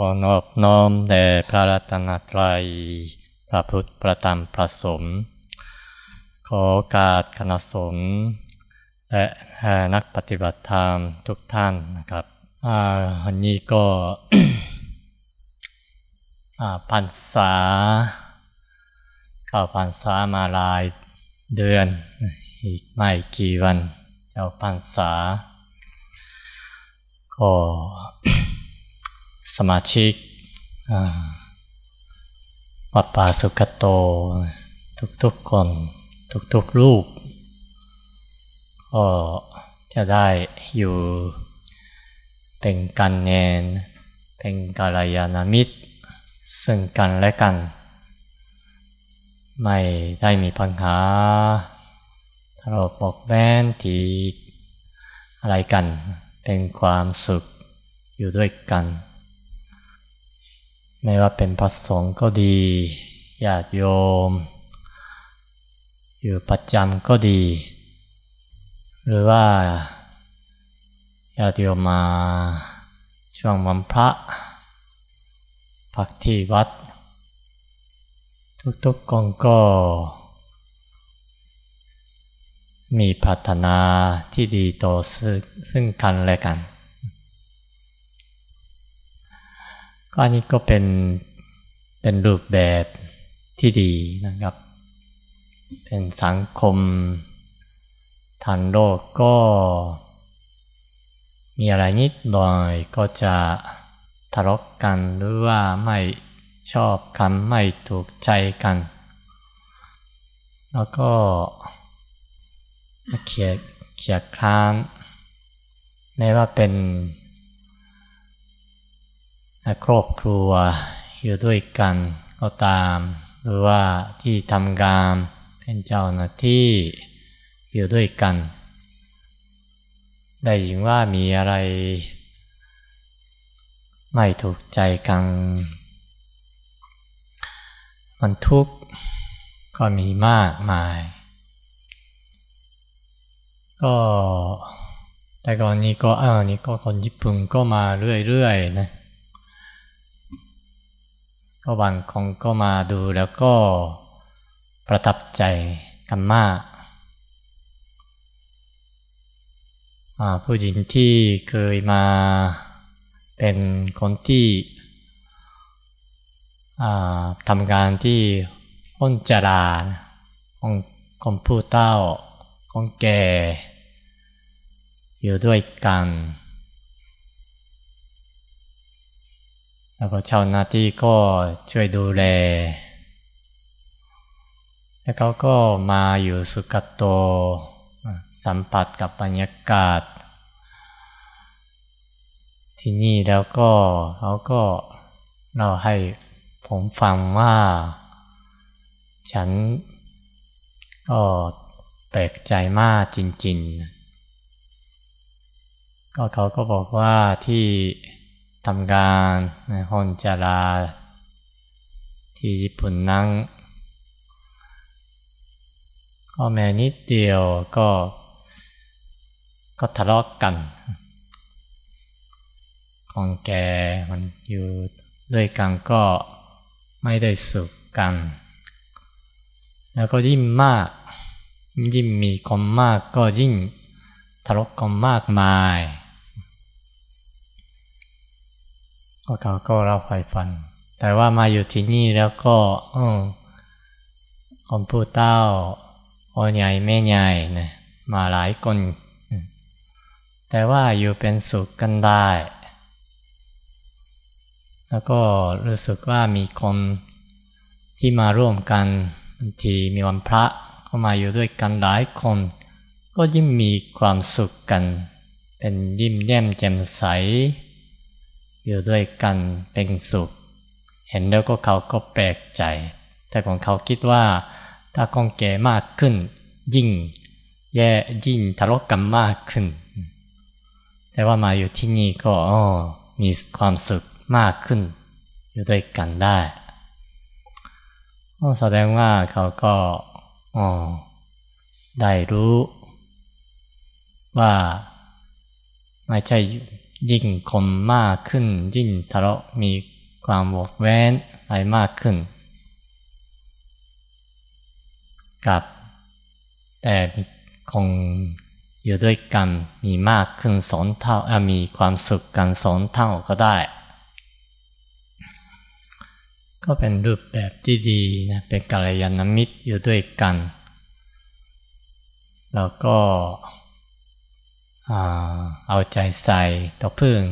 ขอนอบน้อมแด่พระรัตนตรัย พระพุทธประธรรมพระสงฆ์ ขอโอกาสคณะสงฆ์และนักปฏิบัติธรรมทุกท่านนะครับวันนี้ก็พันษาเข้าพันษามาลายเดือน อีกไม่กี่วันเจ้าพันษา ก็ สมาชิกวัดป่าสุกโต ทุกๆคนทุกๆรูป ก็จะได้อยู่เป็นกันเนนเป็นกาลยานามิตร ซึ่งกันและกัน ไม่ได้มีปัญหาทะเลาะบอกแบ้นทีอะไรกัน เป็นความสุขอยู่ด้วยกัน ไม่ว่าเป็นพระสงฆ์ก็ดีญาติโยม อยู่ประจำก็ดี หรือว่าญาติโยมมาช่วงวันพระ พักที่วัด ทุกๆกองก็ มีพัฒนาที่ดีต่อซึ่งกันและกัน ก็อันนี้ก็เป็นเป็นรูปแบบที่ดีนะครับ เป็นสังคมทางโลกก็มีอะไรนิดหน่อยก็จะทะเลาะกันหรือว่าไม่ชอบกันไม่ถูกใจกัน แล้วก็เขียเขียคลานไม่ว่าเป็น ครอบครัวอยู่ด้วยกันก็ตาม หรือว่าที่ทำงานเป็นเจ้าหน้าที่อยู่ด้วยกัน ได้ยินว่ามีอะไร ไม่ถูกใจกัน มันทุกข์ก็มีมากมาย ก็แต่ก่อนนี้ก็เออนี่ก็คนญี่ปุ่นก็มาเรื่อยๆนะ ก็บางคนก็มาดูแล้วก็ประทับใจกันมาก ผู้หญิงที่เคยมาเป็นคนที่ทำงานที่ห้นจาราของคนผู้เต้าของแก่อยู่ด้วยกัน แล้วก็ชาวนาที่ก็ช่วยดูแล แล้วเขาก็มาอยู่สุกัตโต สัมผัสกับบรรยากาศ ที่นี่แล้วก็เขาก็เราให้ผมฟังว่า ฉันก็แปลกใจมากจริง ๆ ก็เขาก็บอกว่าที่ ทำงานในห้องจาราที่ญี่ปุ่นนั่งก็แม่นิดเดียวก็ก็ทะเลาะกกัน ของแกมันอยู่ด้วยกันก็ไม่ได้สุขกัน แล้วก็ยิ่งมาก ยิ่งมีคนมากก็ยิ่งทะเลาะกันมากมาย ก็เขาก็เล่าไฟฟัน แต่ว่ามาอยู่ที่นี่แล้วก็อคนผู้เต้าพ่อใหญ่แม่ใหญ่นะมาหลายคน แต่ว่าอยู่เป็นสุขกันได้ แล้วก็รู้สึกว่ามีคนที่มาร่วมกันบางทีมีวันพระก็มาอยู่ด้วยกันหลายคน ก็ยิ่งมีความสุขกัน เป็นยิ้มแย้มแจ่มใส อยู่ด้วยกันเป็นสุข เห็นแล้วก็เขาก็แปลกใจ แต่ของเขาคิดว่า ถ้าคงแก่มากขึ้น ยิ่ง แย่ยิ่งทะเลาะกันมากขึ้น แต่ว่ามาอยู่ที่นี่ก็อ๋อมีความสุขมากขึ้น อยู่ด้วยกันได้แสดงว่าเขาก็อ๋อได้รู้ว่าไม่ใช่ ยิ่งคนมากขึ้น ยิ่งทะเลาะมีความวกแว้นอะไรมากขึ้น กับ แต่คงอยู่ด้วยกันมีมากขึ้นสองเท่ามีความสุขกันสองเท่าก็ได้ ก็เป็นรูปแบบที่ดีนะเป็นกัลยาณมิตรอยู่ด้วยกัน แล้วก็ เอาใจใส่ต่อพื่อน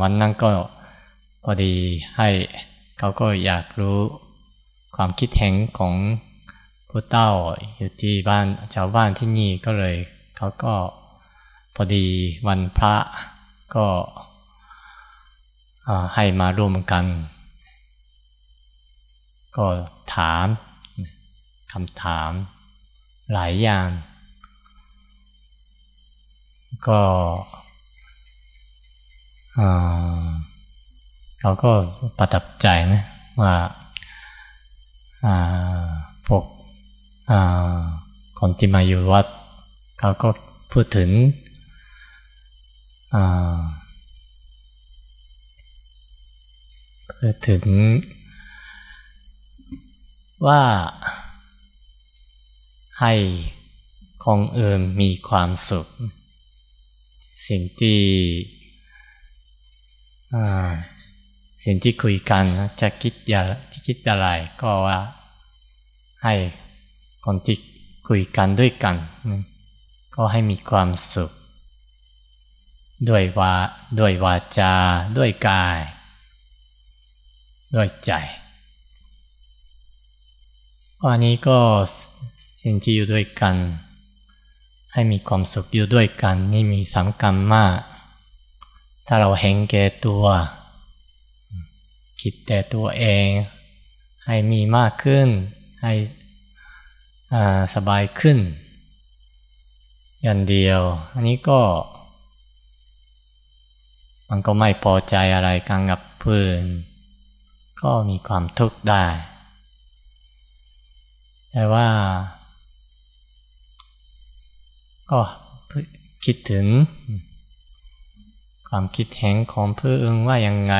วันนั้นก็พอดีให้เขาก็อยากรู้ความคิดเห็นของผู้เต้าอยู่ที่บ้านชาวบ้านที่นี่ก็เลย เขาก็พอดีวันพระก็ให้มาร่วมกัน ก็ถามคำถามหลายอย่าง ก็เขาก็ประทับใจนะว่าพวกคนที่มาอยู่วัดเขาก็พูดถึงพูดถึงว่าให้คงเอิมมีความสุข สิ่งที่สิ่งที่คุยกันจะคิดอย่าที่คิดอะไร ก็ว่าให้คนที่คุยกันด้วยกัน ก็ให้มีความสุข ด้วยวาด้วยวาจา ด้วยกาย ด้วยใจวันนี้ก็สิ่งที่อยู่ด้วยกัน ให้มีความสุขอยู่ด้วยกันนี่มีสำคัญมาก ถ้าเราเห็นแก่ตัว คิดแต่ตัวเอง ให้มีมากขึ้น ให้สบายขึ้น อย่างเดียว อันนี้ก็ มันก็ไม่พอใจอะไรกันกับเพื่อนก็มีความทุกข์ได้ แต่ว่า ก็คิดถึง ความคิดเห็นของเพื่อนว่ายังไง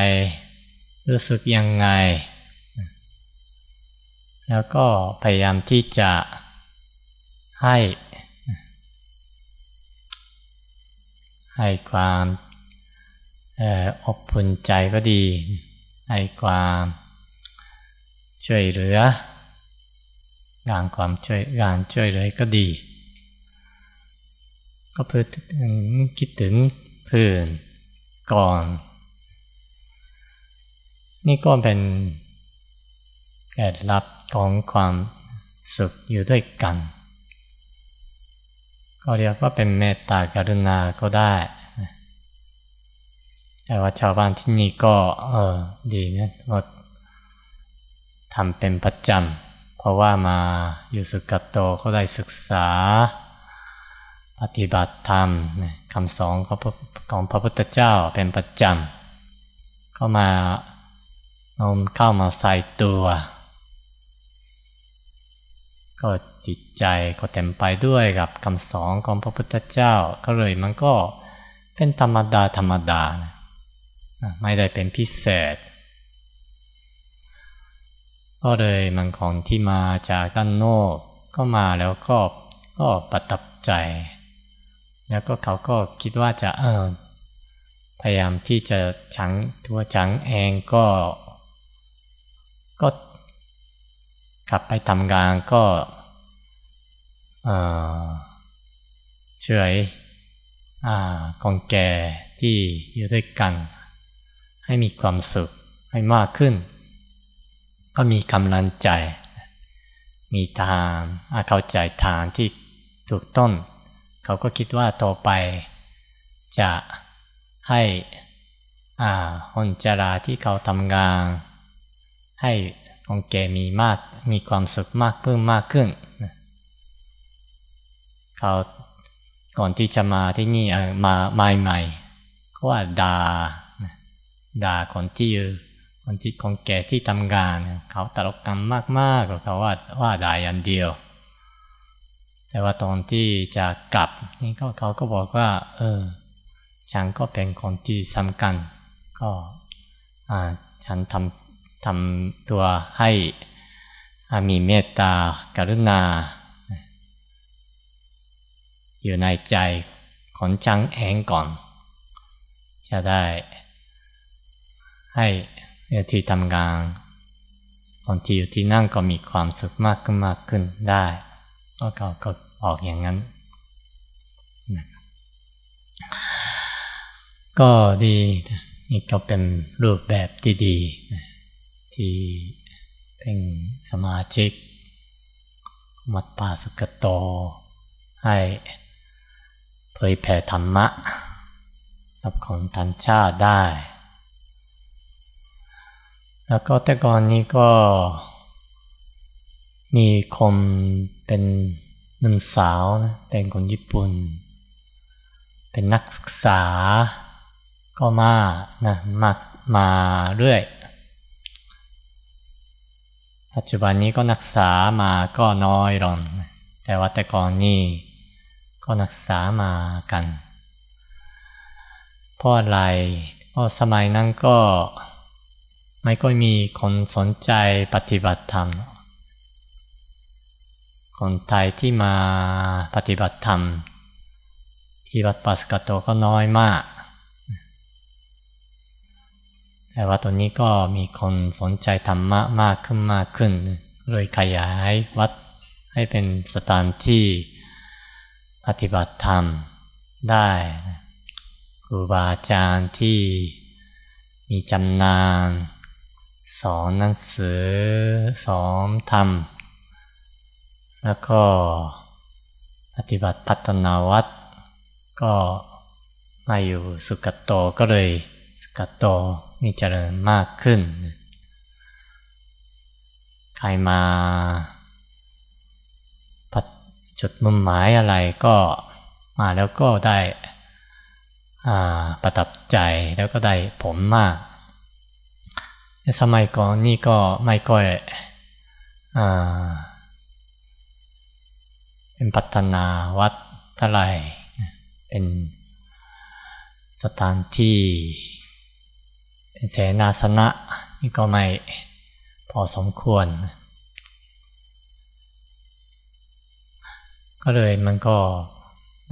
รู้สึกยังไง แล้วก็พยายามที่จะให้ ให้ความอบอุ่นใจก็ดี ให้ความช่วยเหลืองานความช่วยงานช่วยเหลือก็ดี ก็เพื่อคิดถึงเพื่อนก่อน นี่ก็เป็นแก่ลับของความสุขอยู่ด้วยกัน ก็เรียกว่าเป็นเมตตากรุณาก็ได้ แต่ว่าชาวบ้านที่นี่ก็ เออ ดีนะว่าทำเป็นประจำเพราะว่ามาอยู่สุกัตโตก็ได้ศึกษา ปฏิบัติธรรมคำสอนของพระพุทธเจ้าเป็นประจำก็มาเอาเข้ามาใส่ตัว ก็จิตใจก็เต็มไปด้วยกับคำสอนของพระพุทธเจ้า ก็เลยมันก็เป็นธรรมดาธรรมดา ไม่ได้เป็นพิเศษ ก็เลยมันของที่มาจากด้านโนกก็มาแล้วก็ก็ประทับใจ แล้วก็เขาก็คิดว่าจะเออพยายามที่จะฉังตัวฉังเองก็ ก็ขับไปทำงานก็ช่วยของแก่ที่อยู่ด้วยกัน ให้มีความสุขให้มากขึ้น ก็มีกำลังใจ มีทางเข้าใจทางที่ถูกต้อง เขาก็คิดว่าต่อไปจะให้อ่าคนจราที่เขาทำงาน ให้องแกมีมากมีความสุขมากเพิ่มมากขึ้นเขาก่อนที่จะมาที่นี่มาใหม่ๆก็ว่าดาด่าคนที่อยู่คนที่ของแกที่ทำงาน เขาตลกกันมากๆกเขาว่าว่าด่าอย่างเดียว แต่ว่าตอนที่จะกลับนี่ก็เขาก็บอกว่า เออ ฉันก็เป็นคนที่สำคัญ ก็ฉันทำทำตัวให้มีเมตตากรุณา อยู่ในใจของจังเองก่อน จะได้ ให้ที่ทำงานคนที่อยู่ที่นั่งก็มีความสุขมากขึ้นมากขึ้นได้ ก็เก็ออกอย่างนั้นก็ดีนี่ก็เป็นรูปแบบที่ดี ที่เป็นสมาชิกมัดปาสกโต ให้เผยแผ่ธรรมะกับคนทันชาติได้ แล้วก็แต่ก่อนนี้ก็ มีคนเป็นนุ่มสาวนะเป็นคนญี่ปุ่น เป็นนักศึกษา ก็มานะมามาเรื่อย ปัจจุบันนี้ก็นักศึกษามาก็น้อยลงแต่ว่าแต่ก่อนนี้ก็นักษามากันเพราะอะไรเพราะสมัยนั้นก็ไม่ก็มีคนสนใจปฏิบัติธรรม คนไทยที่มาปฏิบัติธรรม ที่วัดปัสกโตก็น้อยมาก แต่ว่าตอนนี้ก็มีคนสนใจธรรมะมากขึ้นมากขึ้น เลยขยายวัดให้เป็นสถานที่ปฏิบัติธรรมได้ครูบาอาจารย์ที่มีจำนาน สอนหนังสือสอนธรรม แล้วก็ปฏิบัติพัฒนาวัด ก็มาอยู่สุกโตก็เลยสุกโตมีเจริญมากขึ้น ใครมาจุดมุ่งหมายอะไรก็มาแล้วก็ได้ประทับใจแล้วก็ได้ผลมากในสมัยก่อนนี่ก็ไม่ก็ เป็นพัฒนาวัดเท่าไหร่เป็นสถานที่เป็นแสนาสนะนี่ก็ไม่พอสมควร ก็เลยมันก็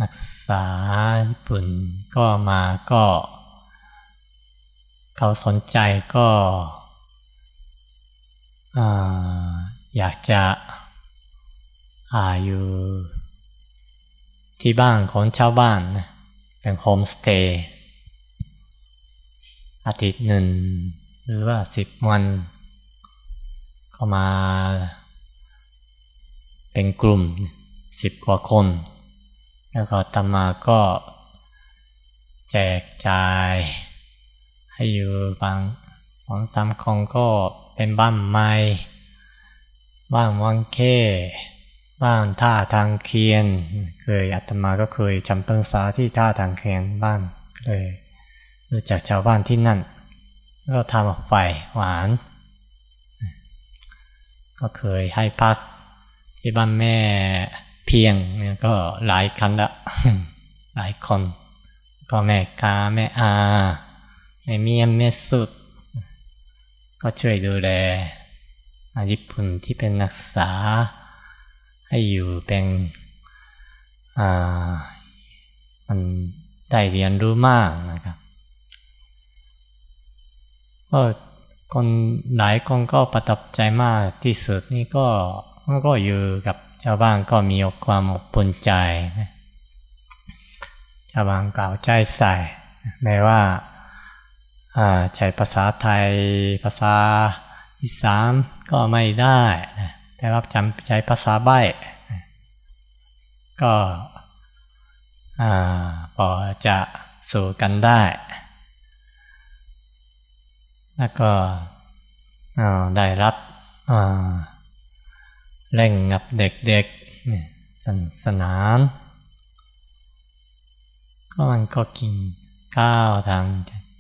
นักศึกษาญี่ปุ่นก็มาก็ เขาสนใจก็อยากจะ อาอยู่ที่บ้านของชาวบ้านเป็นโฮมสเตย์อาทิตย์หนึ่ง หรือว่าสิบวัน ก็มา เป็นกลุ่มสิบกว่าคน แล้วก็ตมาก็แจกจ่าย ให้อยู่บางสองสามคนก็เป็นบ้านไม้บ้านวังเค บ้านท่าทางเคียน เคยอาตมาก็เคยจำต้นสาที่ท่าทางเคียนบ้านเลยรู้จักชาวบ้านที่นั่น ก็ทำไฟหวาน ก็เคยให้พักที่บ้านแม่เพียงเนี่ยก็หลายคันละหลายคน ก็แม่กาแม่อาแม่เมียมแม่สุด ก็ช่วยดูแลญี่ปุ่นที่เป็นนักศึกษา ให้อยู่เป็นมันได้เรียนรู้มากนะครับก็คนหลายคนก็ประทับใจมากที่สุดนี่ก็ก็อยู่กับชาวบ้านก็มีความอบอุ่นใจชาวบ้านกล่าวใจใส่แม้ว่าใช้ภาษาไทยภาษาอีสานก็ไม่ได้ แต่ว่าจำใช้ภาษาใบ้ก็พอจะสู่กันได้ แล้วก็ได้รับเล่งกับเด็กๆสนสนาน ก็มันก็กินข้าวทาง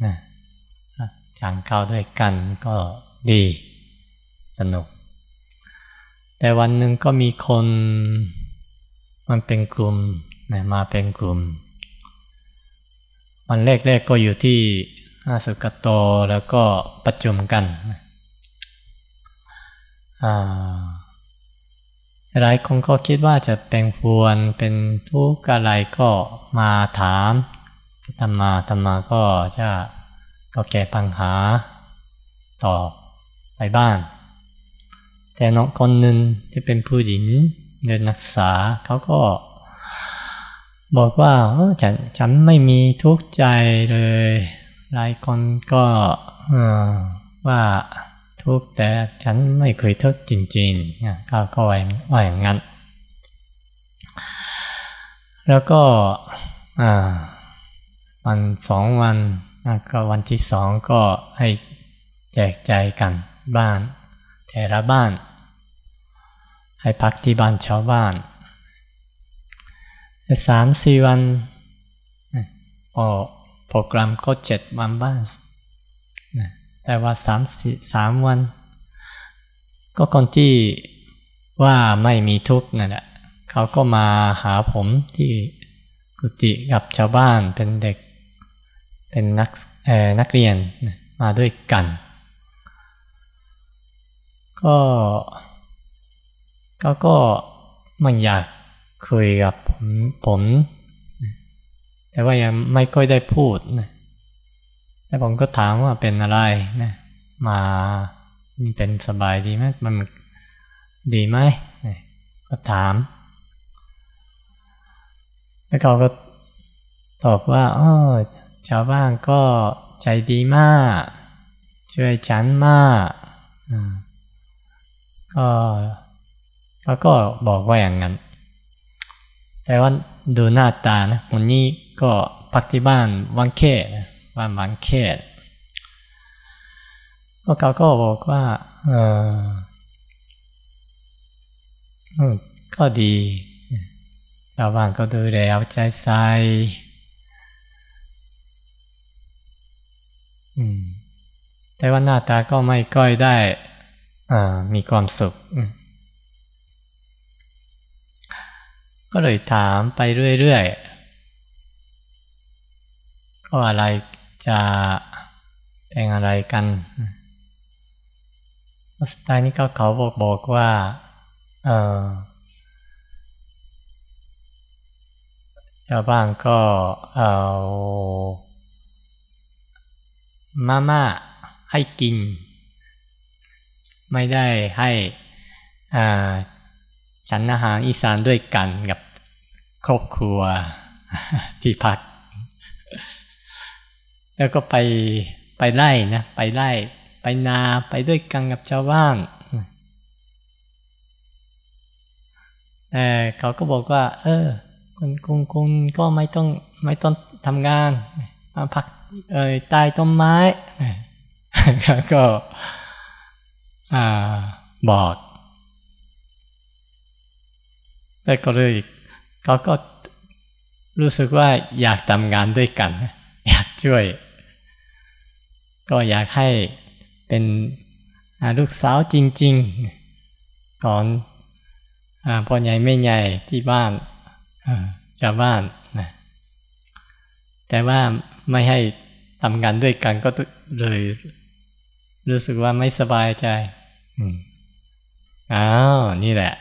นะจานข้าวด้วยกันก็ดีสนุก แต่วันหนึ่งก็มีคน มันเป็นกลุ่มนะมาเป็นกลุ่ม วันแรกๆก็อยู่ที่อาสุกโตแล้วก็ประชุมกันหลายคนก็คิดว่าจะเป็นฟวนเป็นทุกข์อะไรก็มาถามธรรมาธรรมาก็จะก็แก้ปัญหาต่อไปบ้าน แต่น้องคนหนึ่งที่เป็นผู้หญิงเรียนนักศึกษาเขาก็ บอกว่าฉันฉันไม่มีทุกข์ใจเลย หลายคนก็ว่าทุกข์แต่ฉันไม่เคยทุกข์จริงๆก็ก็ว่าอย่างนั้น แล้วก็วันสองวันก็วันที่สองก็ให้แจกใจกันบ้าน แต่ละบ้าน ให้พักที่บ้านชาวบ้านสามสี่วันพอโปรแกรมก็เจ็ดวันบ้างแต่ว่าสามสี่สามวัน ก็คนที่ว่าไม่มีทุกข์นั่นแหละเขาก็มาหาผมที่กุฏิกับชาวบ้านเป็นเด็ก เป็นนักเอ่อนักเรียนมาด้วยกัน ก็เขาก็มันอยากคุยกับผมผมแต่ว่ายังไม่ค่อยได้พูดนะแต่ผมก็ถามว่าเป็นอะไรนะมานี่เป็นสบายดีไหมมันดีไหมก็ถาม แล้วเขาก็ตอบว่าอ๋อชาวบ้านก็ใจดีมาก ช่วยฉันมาก ก็เขาก็บอกว่าอย่างนั้น แต่ว่าดูหน้าตานะวันนี้ก็พักที่บ้านวังเค่บ้านวังเค่ก็เขาก็บอกว่า เออก็ดีชาวบ้านก็ดูแลเอาใจใส่แต่ว่าหน้าตาก็ไม่ก้อยได้ มีความสุข ก็เลยถามไปเรื่อยๆก็อะไรจะเป็นอะไรกันสุดท้ายนี้ก็เขาบอกบอกว่า เออชาวบ้านก็เอามาม่าให้กิน ไม่ได้ให้ฉันอาหารอีสานด้วยกันกับครอบครัวที่พัก แล้วก็ไปไปไล่นะไปไล่ ไปนาไปด้วยกันกับชาวบ้านแต่เขาก็บอกว่า เออคุณคุณคุณก็ไม่ต้องไม่ต้องทำงานมาพักเอ่ยใต้ต้นไม้ ก็ อ่าบอกแล้วก็เลยเขาก็รู้สึกว่าอยากทำงานด้วยกัน อยากช่วย ก็อยากให้เป็นลูกสาวจริง ๆ ก่อนพ่อใหญ่แม่ใหญ่ที่บ้านชาวบ้านนะแต่ว่าไม่ให้ทำงานด้วยกันก็เลย รู้สึกว่าไม่สบายใจอ้าวนี่แหละ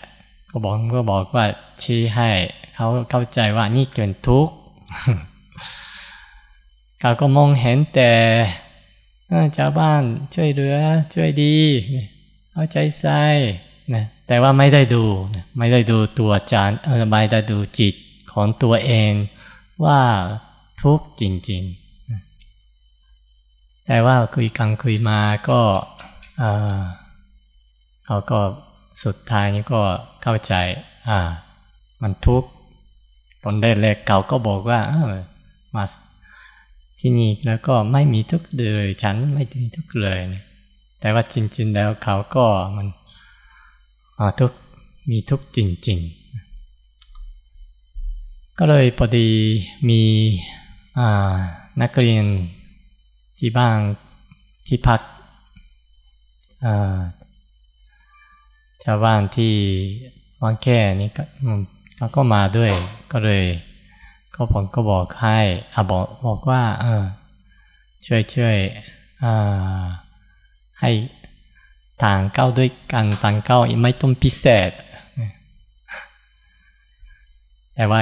ก็บอกก็บอกว่าชี้ให้เขาเข้าใจว่านี่เกินทุกข์เขาก็มองเห็นแต่ชาวบ้านช่วยเหลือ ช่วยดีเอาใจใส่นะแต่ว่าไม่ได้ดู ไม่ได้ดูตัวจานเออไม่ได้ดูจิตของตัวเองว่าทุกข์จริง ๆ แต่ว่าคุยกันคุยมาก็เขาก็สุดท้ายนี้ก็เข้าใจ อ่า มันทุกข์ตอนแรกๆเขาก็บอกว่ามาที่นี่แล้วก็ไม่มีทุกข์เลย ฉันไม่มีทุกข์เลย แต่ว่าจริง ๆ แล้วเขาก็มันทุกมีทุกข์จริง ๆ ก็เลยพอดีมีนักเรียน ที่บ้านที่พักชาวบ้านที่วังแค่นี้ก็เขาก็มาด้วย ก็เลยก็ผมก็บอกให้อบอกบอกว่า เออ ช่วยช่วยให้ทางเก้าด้วยกันทางเก้าไม่ต้องพิเศษ แต่ว่า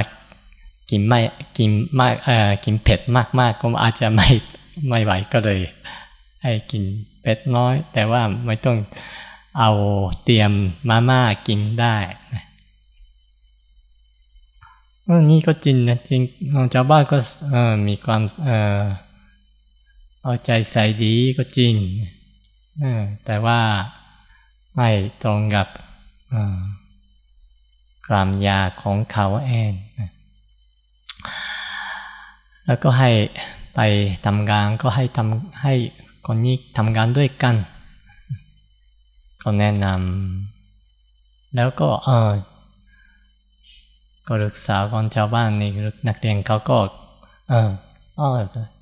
กินไม่กินมากเออกินเผ็ดมากๆกก็อาจจะไม่ ไม่ไหวก็เลย ให้กินเผ็ดน้อย แต่ว่าไม่ต้องเอาเตรียมมาม่ากินได้นี่ก็จริงนะจริงชาวบ้านก็มีความเออเอาใจใส่ดีก็จริงแต่ว่าไม่ตรงกับความยาของเขาเองแล้วก็ให้ ไปทำงานก็ให้ทำให้คนนี้ทำงานด้วยกัน ก็แนะนำแล้วก็เออก็ศึกษาคนชาวบ้านนี่นักเรียนเขาก็ เอออ๋อ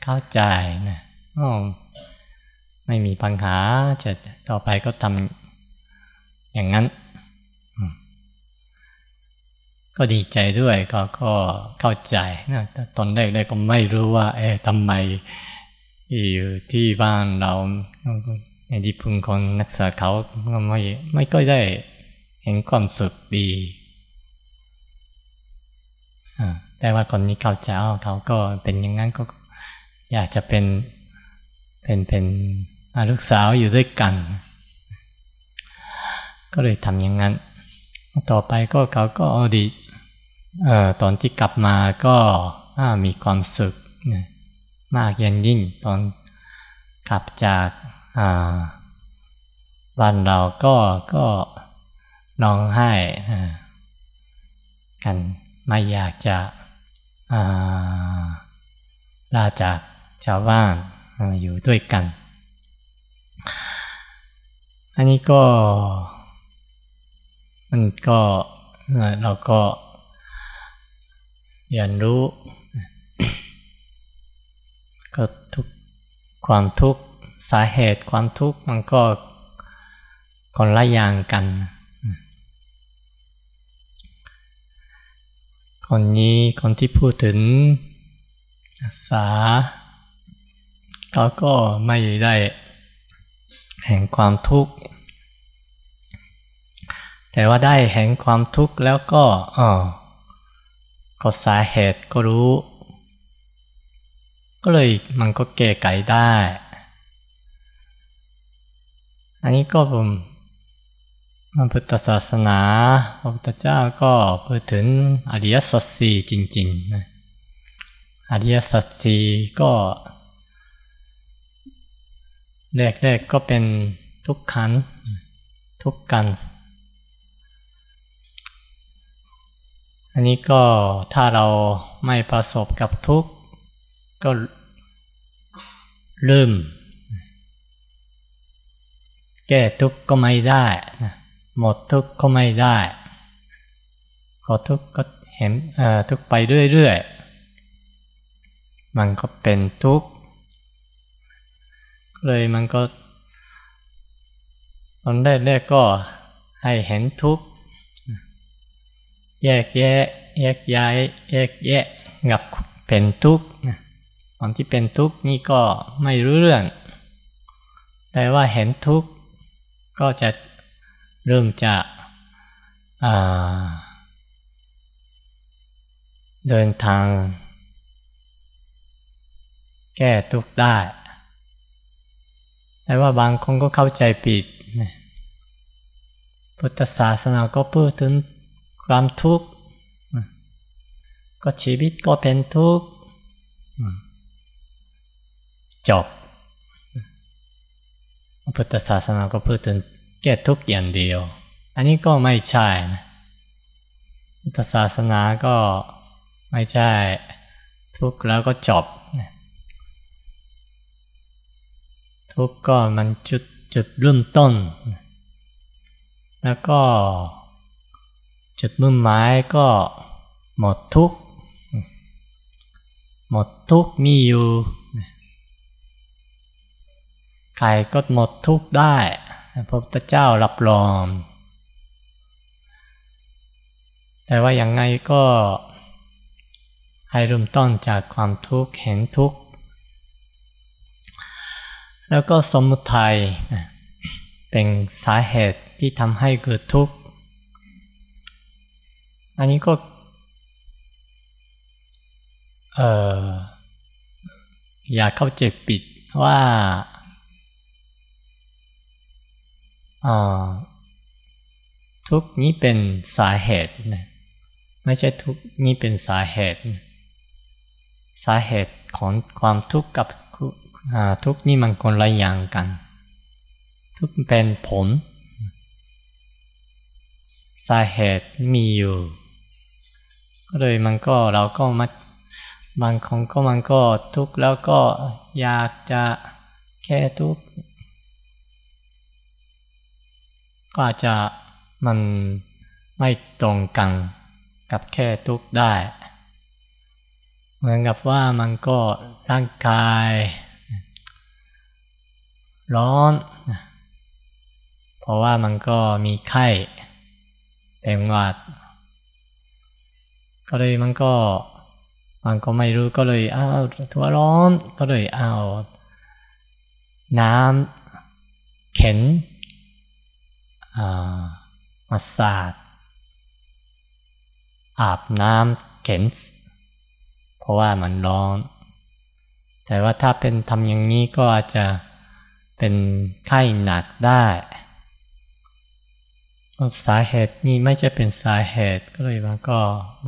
เข้าใจนะอ๋อไม่มีปัญหาจะต่อไปก็ทำอย่างนั้น ก็ดีใจด้วยก็ก็เข้าใจนะตอนแรกๆก็ไม่รู้ว่า เอ๊ะทำไมอยู่ที่บ้านเราในที่พึ่งคนนักศึกษาเขาไม่ไม่ก็ได้เห็นความสุขดีแต่ว่าคนนี้เข้าใจเขาก็เป็นอย่างนั้นก็อยากจะเป็นเป็นเป็นลูกสาวอยู่ด้วยกัน ก็เลยทำอย่างนั้น ต่อไปก็เขาก็ดีเอ่อตอนที่กลับมาก็มีความสุขมากยิ่งยิ่งตอนกลับจากบ้านเราก็ก็น้องให้กันไม่อยากจะลาจากชาวบ้านอยู่ด้วยกัน อันนี้ก็ มันก็เราก็เรียนรู้ ก็ทุกความทุกข์สาเหตุความทุกข์มันก็คนละอย่างกัน คนนี้คนที่พูดถึงษาเขาก็ไม่ได้แห่งความทุกข์ แต่ว่าได้แห่งความทุกข์แล้วก็อ๋อก็สาเหตุก็รู้ ก็เลยมันก็แก้ไขได้ อันนี้ก็ผมพระพุทธศาสนาพระพุทธเจ้าก็พูดถึงอริยสัจสี่จริงๆนะอริยสัจสี่ก็แรกๆก็เป็นทุกขันทุกกัน อันนี้ก็ถ้าเราไม่ประสบกับทุกข์ ก็ลืม แก้ทุกข์ก็ไม่ได้ หมดทุกข์ก็ไม่ได้พอทุกข์ก็เห็นทุกข์ไปเรื่อยๆ มันก็เป็นทุกข์ เลยมันก็ ตอนแรกๆก็ให้เห็นทุกข์ แยกแยะ แยกย้าย แยกแยะกับเป็นทุกข์ตอนที่เป็นทุกข์นี่ก็ไม่รู้เรื่อง แต่ว่าเห็นทุกข์ก็จะเริ่มจะเดินทาง แก้ทุกข์ได้ แต่ว่าบางคนก็เข้าใจผิด พุทธศาสนาก็พูดถึง ความทุกข์ก็ชีวิตก็เป็นทุกข์จบพุทธศาสนาก็พูดถึงแก้ทุกข์อย่างเดียว อันนี้ก็ไม่ใช่นะพุทธศาสนาก็ไม่ใช่ทุกข์แล้วก็จบทุกข์ก็มันจุดจุดเริ่มต้น แล้วก็ จุดมุ่งหมายก็หมดทุกหมดทุกมีอยู่ใครก็หมดทุกได้พระพุทธเจ้ารับรอง แต่ว่าอย่างไงก็ให้เริ่มต้นจากความทุกข์เห็นทุกข์ แล้วก็สมุทัยเป็นสาเหตุที่ทำให้เกิดทุกข์ อันนี้ก็เอออยากเข้าใจปิดว่าทุกนี้เป็นสาเหตุนะไม่ใช่ทุกนี้เป็นสาเหตุ สาเหตุของความทุกข์กับทุกนี่มันคนละอย่างกัน ทุกเป็นผล สาเหตุมีอยู่ ก็เลยมันก็เราก็มาบางคนก็มันก็ทุกข์แล้วก็อยากจะแค่ทุกข์ก็อาจจะมันไม่ตรงกันกับแค่ทุกข์ได้ เหมือนกับว่ามันก็ร่างกาย ร้อน เพราะว่ามันก็มีไข้เป็นหวัด ก็เลยมันก็มันก็ไม่รู้ก็เลยเอาตัวร้อนก็เลยเอาน้ำเข็นมาสาดอาบน้ำเข็น เพราะว่ามันร้อน แต่ว่าถ้าเป็นทำอย่างนี้ก็อาจจะเป็นไข้หนักได้ สาเหตุนี้ไม่ใช่เป็นสาเหตุก็เลยมันก็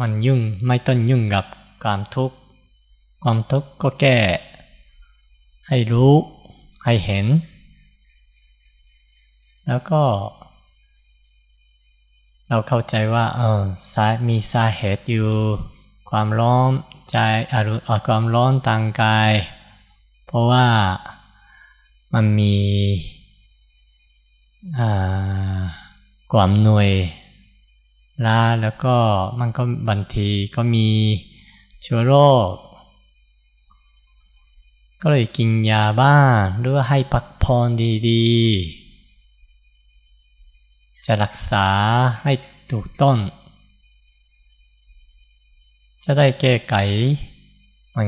มันยุ่งไม่ต้นยุ่งกับความทุกข์ความทุกข์ก็แก้ ให้รู้ ให้เห็น แล้วก็ เราเข้าใจว่า เออสามีสาเหตุอยู่ ความร้อนใจอารมณ์ความร้อนทางกาย เพราะว่ามันมีอ่า ความหน่วยล้าแล้วก็มันก็บางทีก็มีเชื้อโรค ก็เลยกินยาบ้างหรือว่าให้พักผ่อนดีๆ จะรักษาให้ถูกต้นจะได้แก้ไขมัน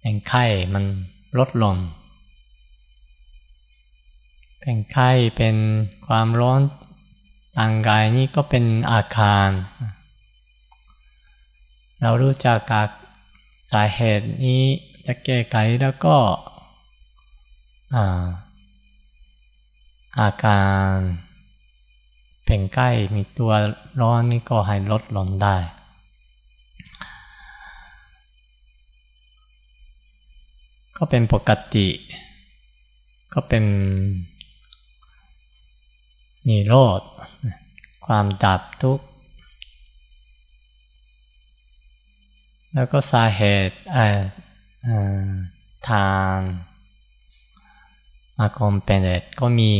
เป็นไข้มันลดลง เป็นไข้เป็นความร้อนร่างกายนี้ก็เป็นอาคาร เรารู้จักกับสาเหตุนี้จะแก้ไขแล้วก็อาการเป็นใกล้มีตัวร้อนนี่ก็ให้ลดลงได้ ก็เป็นปกติ ก็เป็น นิโรธ ความดับทุกข์ แล้วก็สาเหตุทานอากมเป็นเดก็มี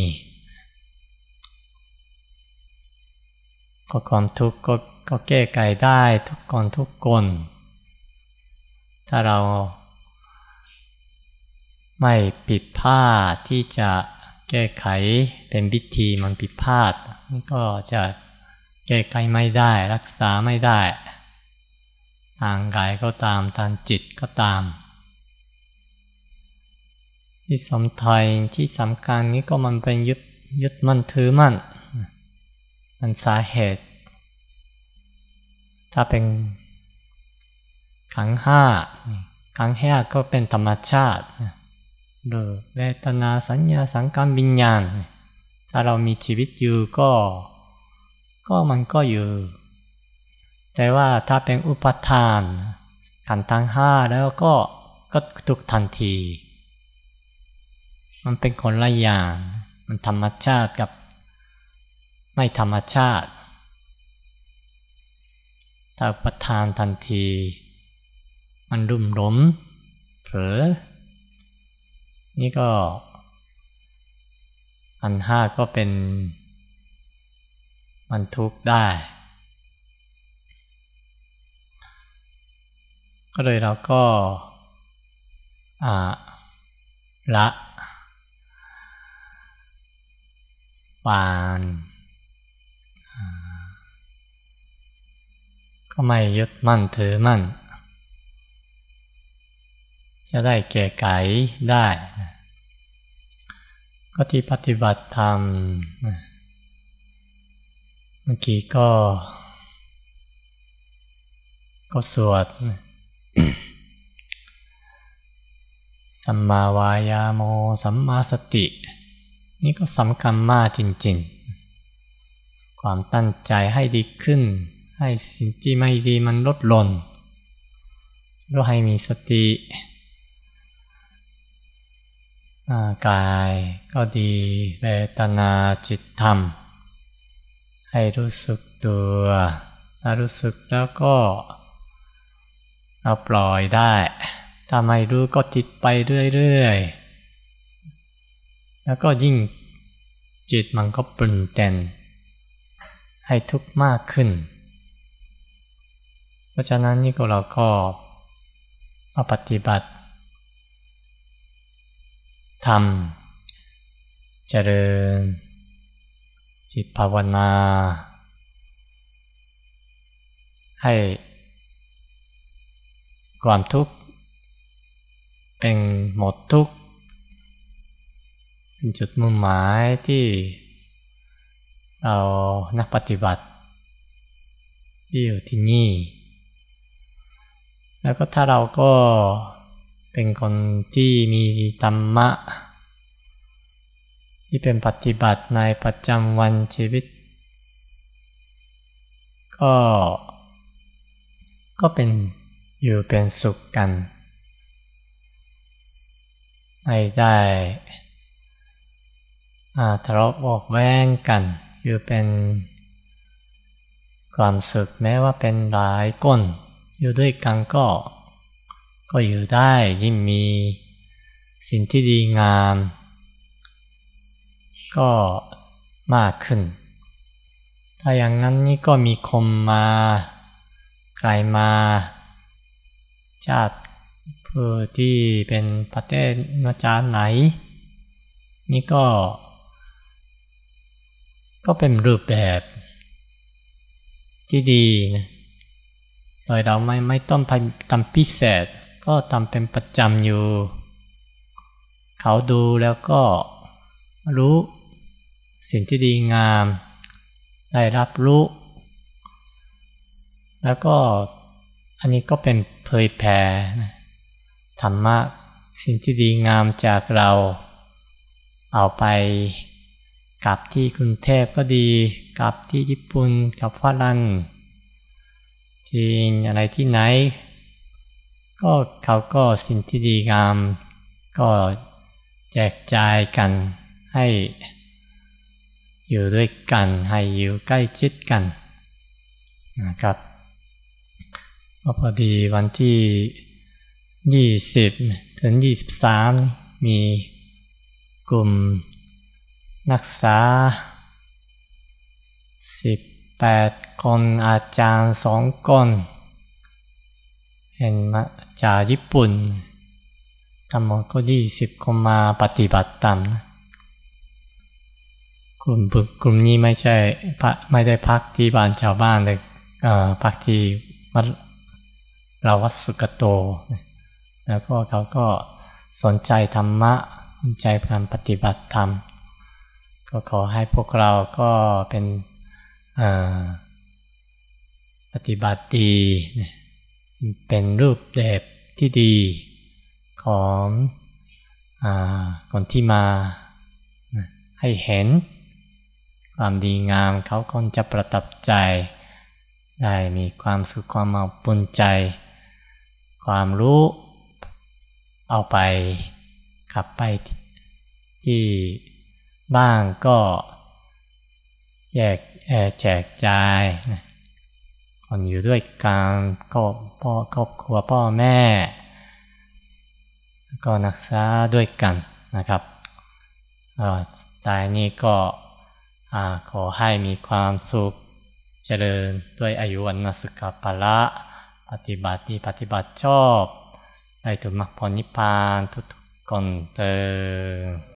ก็ความทุกข์ก็ก็แก้ไขได้ทุกคนทุกคน ถ้าเราไม่ปิดผ้าที่จะ แก้ไขเป็นวิธีมันผิดพลาดก็จะแก้ไขไม่ได้ รักษาไม่ได้ ทางกายก็ตามทางจิตก็ตาม ที่สำคัญที่สำคัญนี้ก็มันเป็นยึดยึดมั่นถือมั่น มันสาเหตุ ถ้าเป็นขังห้าขังห้าก็เป็นธรรมชาติ หรือเวทนาสัญญาสังการมวิญญาณ ถ้าเรามีชีวิตอยู่ก็ ก็มันก็อยู่ แต่ว่าถ้าเป็นอุปทาน ขันทั้งห้าแล้วก็ก็ทุกทันที มันเป็นคนละอย่าง มันธรรมชาติกับไม่ธรรมชาติ ถ้าอุปทานทันที มันรุ่มหลมเผลอ นี่ก็ อันห้าก็เป็น มันทุกข์ได้ ก็เลยเราก็ละปานก็ไม่ยึดมั่นถือมั่น จะได้แก่ไขได้ ก็ที่ปฏิบัติธรรมเมื่อกี้ก็ ก็สวดสัมมาวายาโมสัมมาสติ นี่ก็สำคัญมากจริง ๆ ความตั้งใจให้ดีขึ้น ให้สิ่งที่ไม่ดีมันลดลงก็ให้มีสติ กายก็ดีเวทนาจิตธรรม ให้รู้สึกตัวถ้ารู้สึกแล้วก็เราปล่อยได้ ถ้าไม่รู้ก็ติดไปเรื่อยๆ แล้วก็ยิ่งจิตมันก็ปรุงแต่งให้ทุกข์มากขึ้น เพราะฉะนั้นนี่ก็เราก็มาปฏิบัติ ทำเจริญ จิตภาวนา ให้ความทุกข์เป็นหมดทุกข์เป็นจุดมุ่งหมายที่เรานักปฏิบัติที่อยู่ที่นี่ แล้วก็ถ้าเราก็ เป็นคนที่มีธรรมะ ที่เป็นปฏิบัติในประจำวันชีวิต ก็ ก็เป็นอยู่เป็นสุขกันไม่ได้ทะเลาะบอกแว้งกัน อยู่เป็นความสุขแม้ว่าเป็นหลายก้น อยู่ด้วยกันก็ ก็อยู่ได้ยิ่งมีสิ่งที่ดีงาม ก็มากขึ้น ถ้าอย่างนั้นนี่ก็มีคมมาใครมาชาติผู้ที่เป็นประเทศนาจารไหน นี่ก็ ก็เป็นรูปแบบที่ดีนะโดยเราไม่ไม่ต้องทำพิเศษ ก็ทำเป็นประจำอยู่ เขาดูแล้วก็รู้สิ่งที่ดีงาม ได้รับรู้ แล้วก็อันนี้ก็เป็นเผยแผ่ธรรมะสิ่งที่ดีงามจากเรา เอาไปกลับที่กรุงเทพก็ดีกลับที่ญี่ปุ่นกับฝรั่งจีนอะไรที่ไหน ก็เขาก็สิ่งที่ดีงาม ก็แจกจ่ายกันให้ อยู่ด้วยกันให้อยู่ใกล้ชิดกันนะครับพอดีวันที่ยี่สิบถึงยี่สิบสามมีกลุ่มนักศึกษาสิบแปดคนอาจารย์สองคน เห็นมาจากญี่ปุ่นทั้งหมก็ยี่สิบคนมาปฏิบัติตามกลุ่มกลุ่มนี้ไม่ใช่ไม่ได้พักที่บ้านชาวบ้านเลยพักที่วัดเราวัดสุกโต แล้วก็เขาก็สนใจธรรมะสนใจการปฏิบัติธรรม ก็ขอให้พวกเราก็เป็นปฏิบัติดี เป็นรูปแบบที่ดีของอคนที่มาให้เห็น ความดีงามเขาคนจะประทับใจ ได้มีความสุขความเอาปุ่นใจ ความรู้เอาไปขับไปที่บ้างก็แยกแจกจ่าย คนอยู่ด้วยกันก็พ่อครอบครัวพ่อแม่ ก็นักษาด้วยกันนะครับตายนี้ก็ขอให้มีความสุขเจริญด้วยอายุวันสุขภละปฏิบัติดีปฏิบัติชอบได้ถึงมรรคผลนิพพานทุกๆคนเตอ